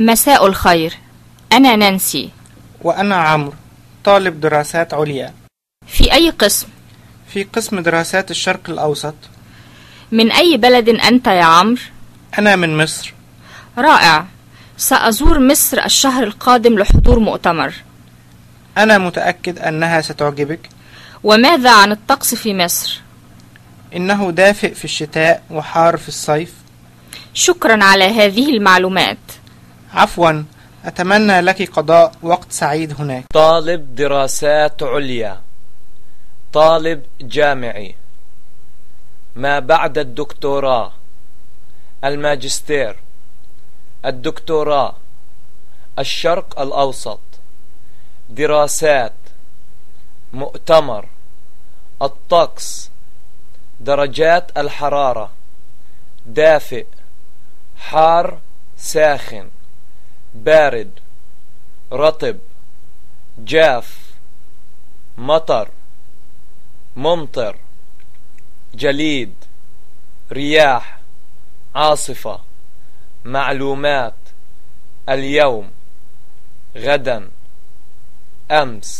مساء الخير. أنا نانسي. وأنا عمرو طالب دراسات عليا. في أي قسم؟ في قسم دراسات الشرق الأوسط. من أي بلد أنت يا عمرو؟ أنا من مصر. رائع. سأزور مصر الشهر القادم لحضور مؤتمر. أنا متأكد أنها ستعجبك. وماذا عن الطقس في مصر؟ إنه دافئ في الشتاء وحار في الصيف. شكرا على هذه المعلومات. عفوا أتمنى لك قضاء وقت سعيد هناك. طالب دراسات عليا. طالب جامعي. ما بعد الدكتوراه. الماجستير. الدكتوراه. الشرق الأوسط. دراسات. مؤتمر. الطقس. درجات الحرارة. دافئ. حار ساخن. بارد رطب جاف مطر ممطر جليد رياح عاصفة معلومات اليوم غدا أمس.